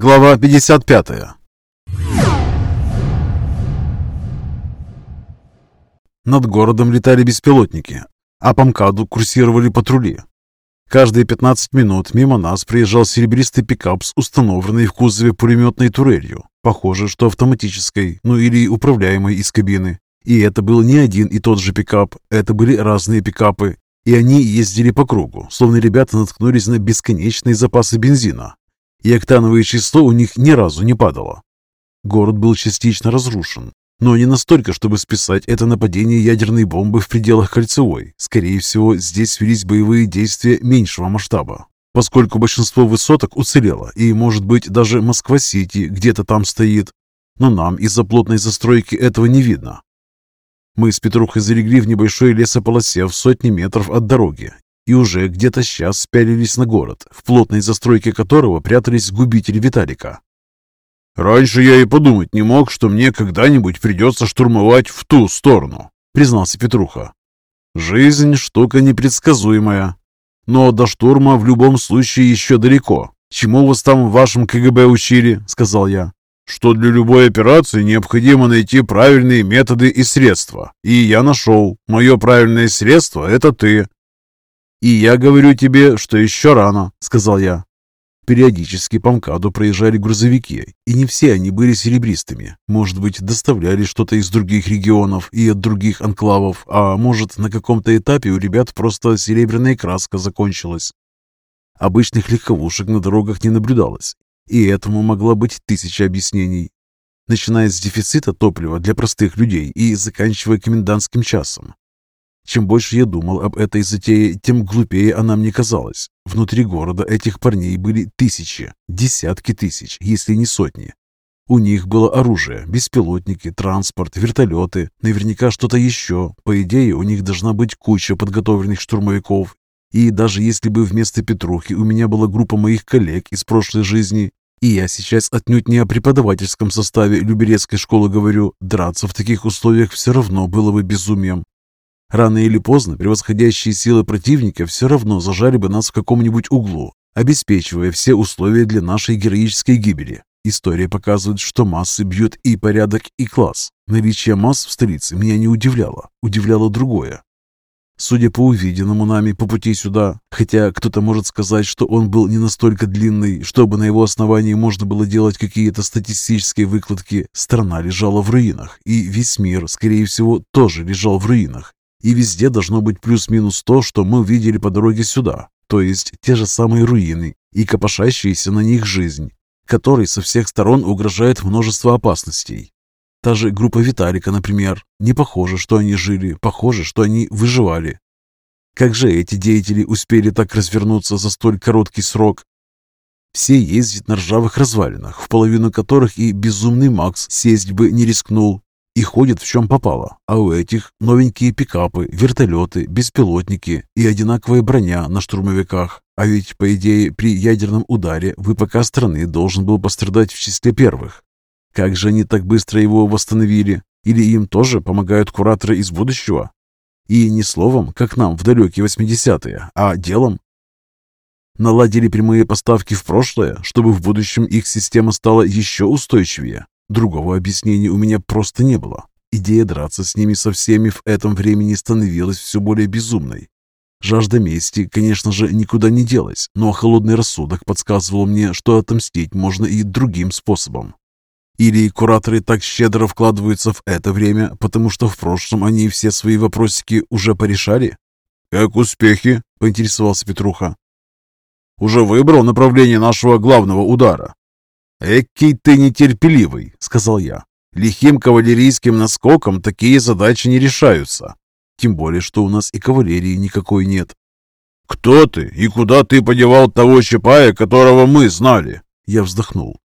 Глава 55 Над городом летали беспилотники, а по МКАДу курсировали патрули. Каждые 15 минут мимо нас приезжал серебристый пикап с установленной в кузове пулеметной турелью. Похоже, что автоматической, ну или управляемой из кабины. И это был не один и тот же пикап, это были разные пикапы. И они ездили по кругу, словно ребята наткнулись на бесконечные запасы бензина. И октановое число у них ни разу не падало. Город был частично разрушен, но не настолько, чтобы списать это нападение ядерной бомбы в пределах Кольцевой. Скорее всего, здесь велись боевые действия меньшего масштаба, поскольку большинство высоток уцелело, и, может быть, даже Москва-Сити где-то там стоит. Но нам из-за плотной застройки этого не видно. Мы с Петрухой залегли в небольшой лесополосе в сотни метров от дороги и уже где-то сейчас спялились на город, в плотной застройке которого прятались губители Виталика. «Раньше я и подумать не мог, что мне когда-нибудь придется штурмовать в ту сторону», — признался Петруха. «Жизнь — штука непредсказуемая. Но до штурма в любом случае еще далеко. Чему вас там в вашем КГБ учили?» — сказал я. «Что для любой операции необходимо найти правильные методы и средства. И я нашел. Мое правильное средство — это ты». «И я говорю тебе, что еще рано», — сказал я. Периодически по МКАДу проезжали грузовики, и не все они были серебристыми. Может быть, доставляли что-то из других регионов и от других анклавов, а может, на каком-то этапе у ребят просто серебряная краска закончилась. Обычных легковушек на дорогах не наблюдалось, и этому могла быть тысяча объяснений. Начиная с дефицита топлива для простых людей и заканчивая комендантским часом. Чем больше я думал об этой затее, тем глупее она мне казалась. Внутри города этих парней были тысячи, десятки тысяч, если не сотни. У них было оружие, беспилотники, транспорт, вертолеты, наверняка что-то еще. По идее, у них должна быть куча подготовленных штурмовиков. И даже если бы вместо Петрухи у меня была группа моих коллег из прошлой жизни, и я сейчас отнюдь не о преподавательском составе Люберецкой школы говорю, драться в таких условиях все равно было бы безумием. Рано или поздно превосходящие силы противника все равно зажали бы нас в каком-нибудь углу, обеспечивая все условия для нашей героической гибели. История показывает, что массы бьют и порядок, и класс. Наличие масс в столице меня не удивляло, удивляло другое. Судя по увиденному нами по пути сюда, хотя кто-то может сказать, что он был не настолько длинный, чтобы на его основании можно было делать какие-то статистические выкладки, страна лежала в руинах, и весь мир, скорее всего, тоже лежал в руинах. И везде должно быть плюс-минус то, что мы видели по дороге сюда, то есть те же самые руины и копошащаяся на них жизнь, которой со всех сторон угрожает множество опасностей. Та же группа Виталика, например. Не похоже, что они жили, похоже, что они выживали. Как же эти деятели успели так развернуться за столь короткий срок? Все ездят на ржавых развалинах, в половину которых и безумный Макс сесть бы не рискнул, и ходят в чем попало, а у этих новенькие пикапы, вертолеты, беспилотники и одинаковая броня на штурмовиках. А ведь, по идее, при ядерном ударе ВПК страны должен был пострадать в числе первых. Как же они так быстро его восстановили? Или им тоже помогают кураторы из будущего? И не словом, как нам в далекие 80-е, а делом. Наладили прямые поставки в прошлое, чтобы в будущем их система стала еще устойчивее. Другого объяснения у меня просто не было. Идея драться с ними со всеми в этом времени становилась все более безумной. Жажда мести, конечно же, никуда не делась, но холодный рассудок подсказывал мне, что отомстить можно и другим способом. Или кураторы так щедро вкладываются в это время, потому что в прошлом они все свои вопросики уже порешали? «Как успехи?» – поинтересовался Петруха. «Уже выбрал направление нашего главного удара?» «Экий ты нетерпеливый», — сказал я. «Лихим кавалерийским наскоком такие задачи не решаются. Тем более, что у нас и кавалерии никакой нет». «Кто ты и куда ты подевал того Чапая, которого мы знали?» Я вздохнул.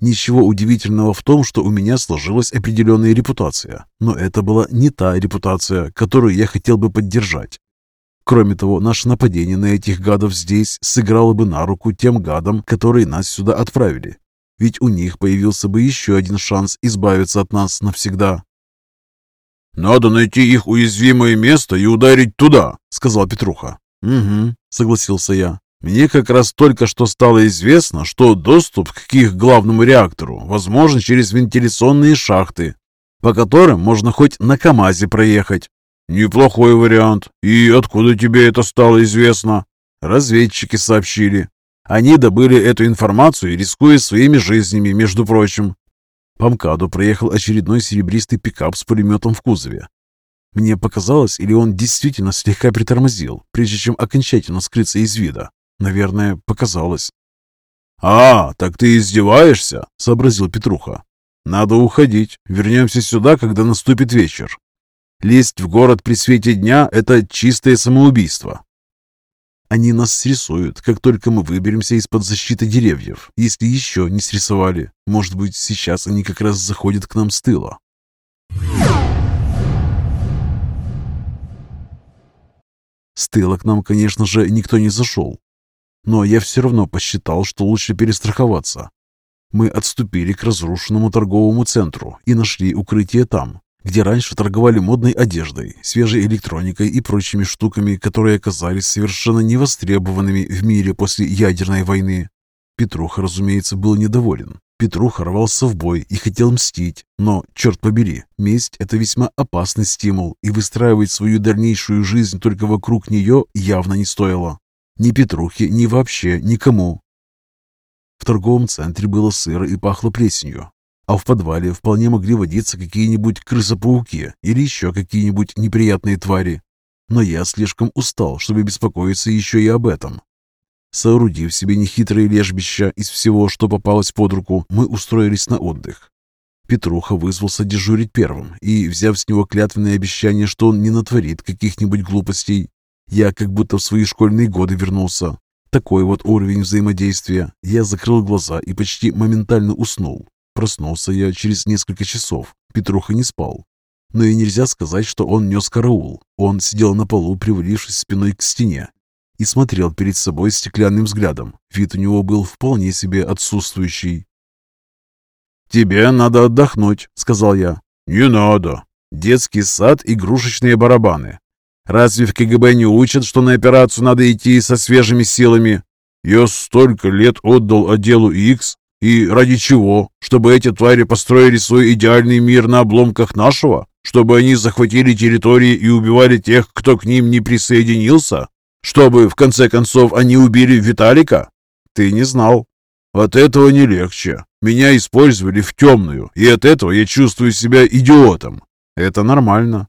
Ничего удивительного в том, что у меня сложилась определенная репутация, но это была не та репутация, которую я хотел бы поддержать. Кроме того, наше нападение на этих гадов здесь сыграло бы на руку тем гадам, которые нас сюда отправили. Ведь у них появился бы еще один шанс избавиться от нас навсегда. «Надо найти их уязвимое место и ударить туда», — сказал Петруха. «Угу», — согласился я. Мне как раз только что стало известно, что доступ к их главному реактору возможен через вентиляционные шахты, по которым можно хоть на КАМАЗе проехать. Неплохой вариант. И откуда тебе это стало известно? Разведчики сообщили. Они добыли эту информацию, рискуя своими жизнями, между прочим. По МКАДу проехал очередной серебристый пикап с пулеметом в кузове. Мне показалось, или он действительно слегка притормозил, прежде чем окончательно скрыться из вида. Наверное, показалось. «А, так ты издеваешься?» — сообразил Петруха. «Надо уходить. Вернемся сюда, когда наступит вечер. Лезть в город при свете дня — это чистое самоубийство. Они нас срисуют, как только мы выберемся из-под защиты деревьев. Если еще не срисовали, может быть, сейчас они как раз заходят к нам с тыла. С тыла к нам, конечно же, никто не зашел. Но я все равно посчитал, что лучше перестраховаться. Мы отступили к разрушенному торговому центру и нашли укрытие там, где раньше торговали модной одеждой, свежей электроникой и прочими штуками, которые оказались совершенно невостребованными в мире после ядерной войны. Петруха, разумеется, был недоволен. Петруха рвался в бой и хотел мстить, но, черт побери, месть – это весьма опасный стимул, и выстраивать свою дальнейшую жизнь только вокруг нее явно не стоило. Ни Петрухе, ни вообще никому. В торговом центре было сыро и пахло плесенью, а в подвале вполне могли водиться какие-нибудь крысопауки или еще какие-нибудь неприятные твари. Но я слишком устал, чтобы беспокоиться еще и об этом. Соорудив себе нехитрое лежбище из всего, что попалось под руку, мы устроились на отдых. Петруха вызвался дежурить первым, и, взяв с него клятвенное обещание, что он не натворит каких-нибудь глупостей, я как будто в свои школьные годы вернулся. Такой вот уровень взаимодействия. Я закрыл глаза и почти моментально уснул. Проснулся я через несколько часов. Петруха не спал. Но и нельзя сказать, что он нес караул. Он сидел на полу, привалившись спиной к стене, и смотрел перед собой стеклянным взглядом. Вид у него был вполне себе отсутствующий. «Тебе надо отдохнуть», — сказал я. «Не надо. Детский сад, игрушечные барабаны. Разве в КГБ не учат, что на операцию надо идти со свежими силами? Я столько лет отдал отделу X, и ради чего? Чтобы эти твари построили свой идеальный мир на обломках нашего? Чтобы они захватили территории и убивали тех, кто к ним не присоединился? Чтобы, в конце концов, они убили Виталика? Ты не знал. От этого не легче. Меня использовали в темную, и от этого я чувствую себя идиотом. Это нормально.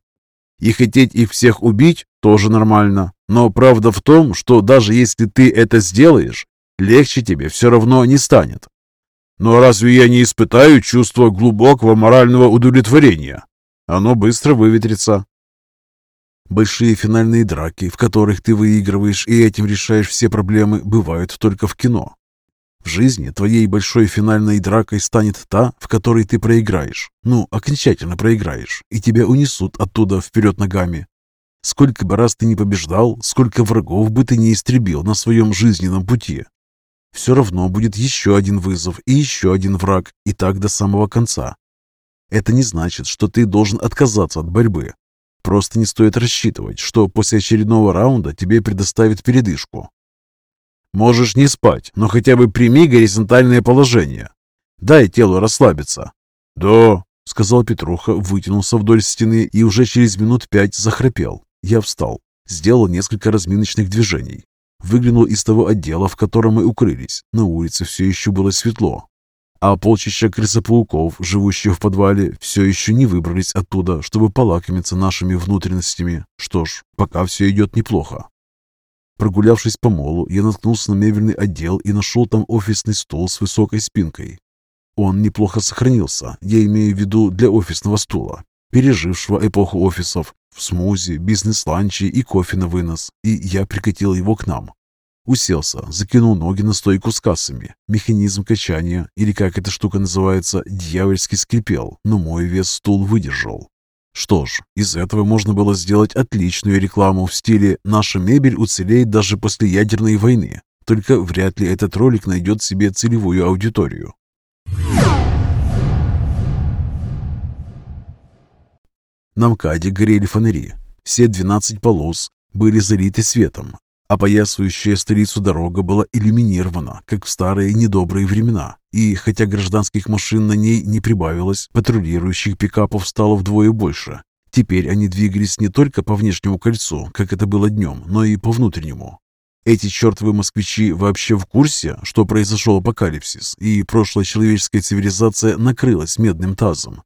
И хотеть их всех убить тоже нормально. Но правда в том, что даже если ты это сделаешь, легче тебе все равно не станет. Но разве я не испытаю чувство глубокого морального удовлетворения? Оно быстро выветрится. Большие финальные драки, в которых ты выигрываешь и этим решаешь все проблемы, бывают только в кино. В жизни твоей большой финальной дракой станет та, в которой ты проиграешь. Ну, окончательно проиграешь, и тебя унесут оттуда вперед ногами. Сколько бы раз ты не побеждал, сколько врагов бы ты не истребил на своем жизненном пути. Все равно будет еще один вызов и еще один враг, и так до самого конца. Это не значит, что ты должен отказаться от борьбы. Просто не стоит рассчитывать, что после очередного раунда тебе предоставят передышку. Можешь не спать, но хотя бы прими горизонтальное положение. Дай телу расслабиться. Да, сказал Петруха, вытянулся вдоль стены и уже через минут пять захрапел. Я встал, сделал несколько разминочных движений. Выглянул из того отдела, в котором мы укрылись. На улице все еще было светло, а полчища крысопауков, живущих в подвале, все еще не выбрались оттуда, чтобы полакомиться нашими внутренностями. Что ж, пока все идет неплохо. Прогулявшись по молу, я наткнулся на мебельный отдел и нашел там офисный стол с высокой спинкой. Он неплохо сохранился, я имею в виду для офисного стула, пережившего эпоху офисов, в смузи, бизнес-ланчи и кофе на вынос, и я прикатил его к нам. Уселся, закинул ноги на стойку с кассами. Механизм качания, или как эта штука называется, дьявольски скрипел, но мой вес стул выдержал. Что ж, из этого можно было сделать отличную рекламу в стиле «Наша мебель уцелеет даже после ядерной войны». Только вряд ли этот ролик найдет себе целевую аудиторию. На МКАДе горели фонари. Все 12 полос были залиты светом, Опоясывающая столицу дорога была иллюминирована, как в старые недобрые времена, и хотя гражданских машин на ней не прибавилось, патрулирующих пикапов стало вдвое больше. Теперь они двигались не только по внешнему кольцу, как это было днем, но и по внутреннему. Эти чертовы москвичи вообще в курсе, что произошел апокалипсис, и прошлая человеческая цивилизация накрылась медным тазом?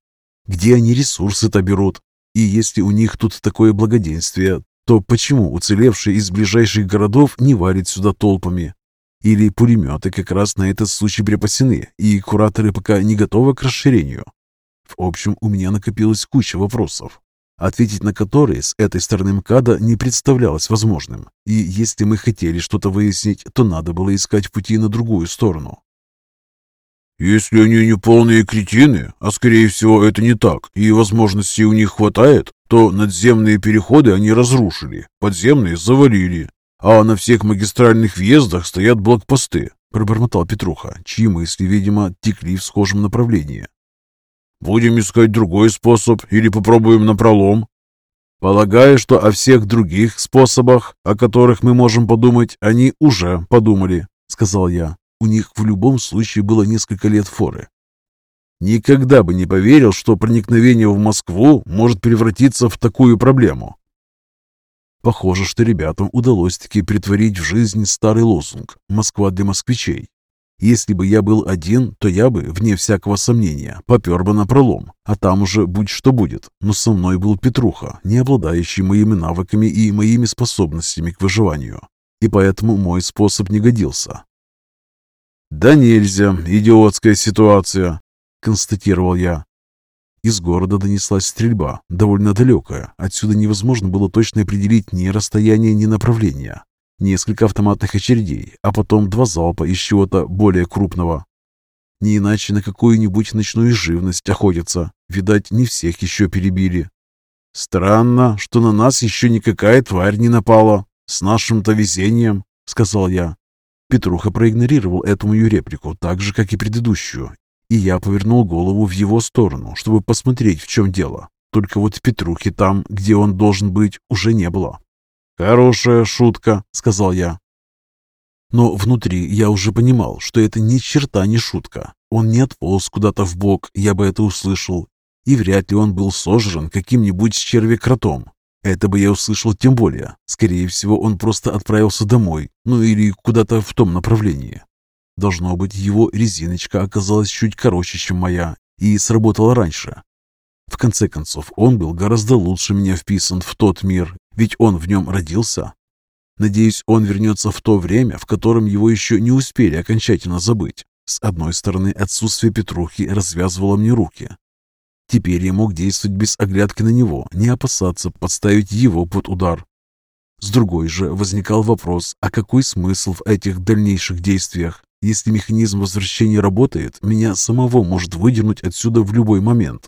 Где они ресурсы-то берут? И если у них тут такое благоденствие, то почему уцелевшие из ближайших городов не варят сюда толпами? Или пулеметы как раз на этот случай припасены, и кураторы пока не готовы к расширению? В общем, у меня накопилась куча вопросов, ответить на которые с этой стороны МКАДа не представлялось возможным. И если мы хотели что-то выяснить, то надо было искать пути на другую сторону. Если они не полные кретины, а скорее всего это не так, и возможностей у них хватает, то надземные переходы они разрушили, подземные завалили, а на всех магистральных въездах стоят блокпосты, пробормотал Петруха, чьи мысли, видимо, текли в схожем направлении. Будем искать другой способ или попробуем на пролом? Полагаю, что о всех других способах, о которых мы можем подумать, они уже подумали, сказал я. У них в любом случае было несколько лет форы. Никогда бы не поверил, что проникновение в Москву может превратиться в такую проблему. Похоже, что ребятам удалось таки притворить в жизнь старый лозунг «Москва для москвичей». Если бы я был один, то я бы, вне всякого сомнения, попер бы на пролом, а там уже будь что будет. Но со мной был Петруха, не обладающий моими навыками и моими способностями к выживанию. И поэтому мой способ не годился. «Да нельзя, идиотская ситуация», — констатировал я. Из города донеслась стрельба, довольно далекая. Отсюда невозможно было точно определить ни расстояние, ни направление. Несколько автоматных очередей, а потом два залпа из чего-то более крупного. Не иначе на какую-нибудь ночную живность охотятся. Видать, не всех еще перебили. «Странно, что на нас еще никакая тварь не напала. С нашим-то везением», — сказал я. Петруха проигнорировал эту мою реплику, так же, как и предыдущую, и я повернул голову в его сторону, чтобы посмотреть, в чем дело. Только вот Петрухи там, где он должен быть, уже не было. «Хорошая шутка», — сказал я. Но внутри я уже понимал, что это ни черта не шутка. Он не отполз куда-то в бок, я бы это услышал, и вряд ли он был сожран каким-нибудь червякротом. Это бы я услышал тем более. Скорее всего, он просто отправился домой, ну или куда-то в том направлении. Должно быть, его резиночка оказалась чуть короче, чем моя, и сработала раньше. В конце концов, он был гораздо лучше меня вписан в тот мир, ведь он в нем родился. Надеюсь, он вернется в то время, в котором его еще не успели окончательно забыть. С одной стороны, отсутствие Петрухи развязывало мне руки, Теперь я мог действовать без оглядки на него, не опасаться подставить его под удар. С другой же возникал вопрос, а какой смысл в этих дальнейших действиях? Если механизм возвращения работает, меня самого может выдернуть отсюда в любой момент.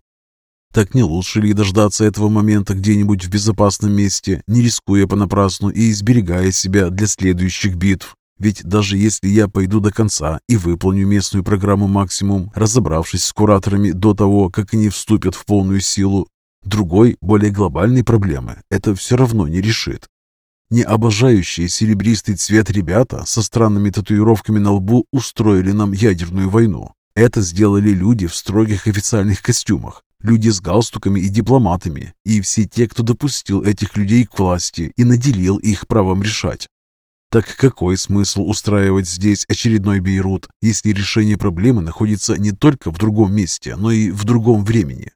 Так не лучше ли дождаться этого момента где-нибудь в безопасном месте, не рискуя понапрасну и изберегая себя для следующих битв? Ведь даже если я пойду до конца и выполню местную программу максимум, разобравшись с кураторами до того, как они вступят в полную силу, другой, более глобальной проблемы это все равно не решит. Не обожающие серебристый цвет ребята со странными татуировками на лбу устроили нам ядерную войну. Это сделали люди в строгих официальных костюмах, люди с галстуками и дипломатами, и все те, кто допустил этих людей к власти и наделил их правом решать. Так какой смысл устраивать здесь очередной Бейрут, если решение проблемы находится не только в другом месте, но и в другом времени?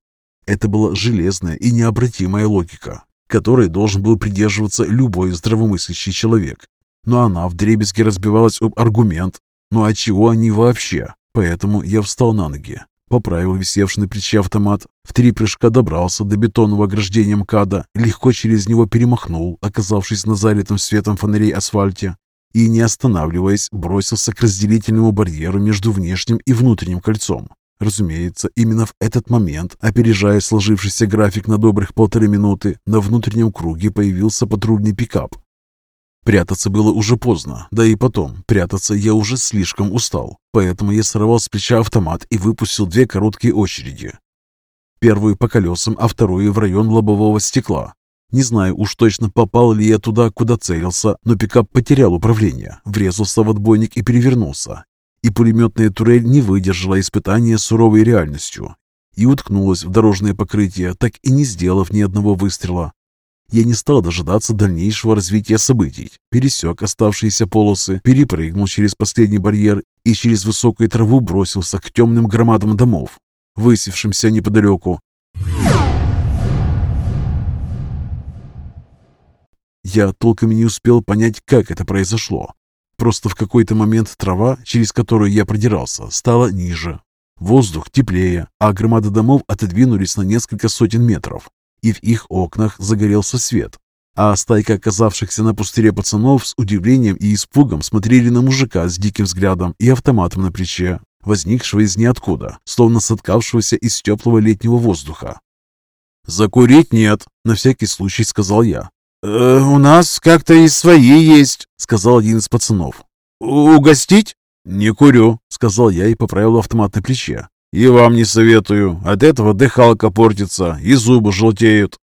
Это была железная и необратимая логика, которой должен был придерживаться любой здравомыслящий человек. Но она вдребезги разбивалась об аргумент. Ну а чего они вообще? Поэтому я встал на ноги, поправил висевший на плече автомат, в три прыжка добрался до бетонного ограждения МКАДа, легко через него перемахнул, оказавшись на залитом светом фонарей асфальте, и, не останавливаясь, бросился к разделительному барьеру между внешним и внутренним кольцом. Разумеется, именно в этот момент, опережая сложившийся график на добрых полторы минуты, на внутреннем круге появился патрульный пикап, Прятаться было уже поздно, да и потом, прятаться я уже слишком устал, поэтому я сорвал с плеча автомат и выпустил две короткие очереди. Первую по колесам, а вторую в район лобового стекла. Не знаю уж точно, попал ли я туда, куда целился, но пикап потерял управление, врезался в отбойник и перевернулся. И пулеметная турель не выдержала испытания суровой реальностью и уткнулась в дорожное покрытие, так и не сделав ни одного выстрела. Я не стал дожидаться дальнейшего развития событий, пересек оставшиеся полосы, перепрыгнул через последний барьер и через высокую траву бросился к темным громадам домов, высевшимся неподалеку. Я толком и не успел понять, как это произошло. Просто в какой-то момент трава, через которую я продирался, стала ниже. Воздух теплее, а громады домов отодвинулись на несколько сотен метров, и в их окнах загорелся свет. А стайка оказавшихся на пустыре пацанов с удивлением и испугом смотрели на мужика с диким взглядом и автоматом на плече, возникшего из ниоткуда, словно соткавшегося из теплого летнего воздуха. «Закурить нет», — на всякий случай сказал я. «Э, «У нас как-то и свои есть», — сказал один из пацанов. «Угостить?» «Не курю», — сказал я и поправил автомат на плече. «И вам не советую. От этого дыхалка портится и зубы желтеют».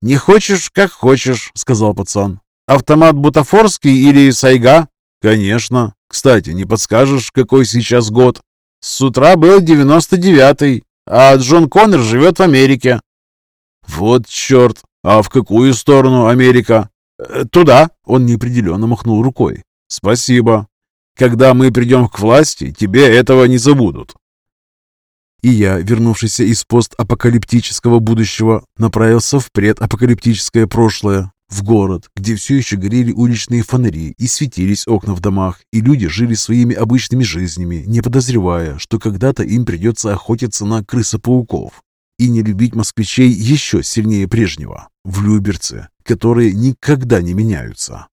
«Не хочешь, как хочешь», — сказал пацан. «Автомат бутафорский или сайга?» «Конечно. Кстати, не подскажешь, какой сейчас год?» «С утра был девяносто девятый, а Джон Коннор живет в Америке». «Вот черт! А в какую сторону Америка?» «Э, «Туда», — он неопределенно махнул рукой. «Спасибо. Когда мы придем к власти, тебе этого не забудут». И я, вернувшийся из постапокалиптического будущего, направился в предапокалиптическое прошлое, в город, где все еще горели уличные фонари и светились окна в домах, и люди жили своими обычными жизнями, не подозревая, что когда-то им придется охотиться на крысопауков и не любить москвичей еще сильнее прежнего, в Люберце, которые никогда не меняются.